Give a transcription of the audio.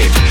it.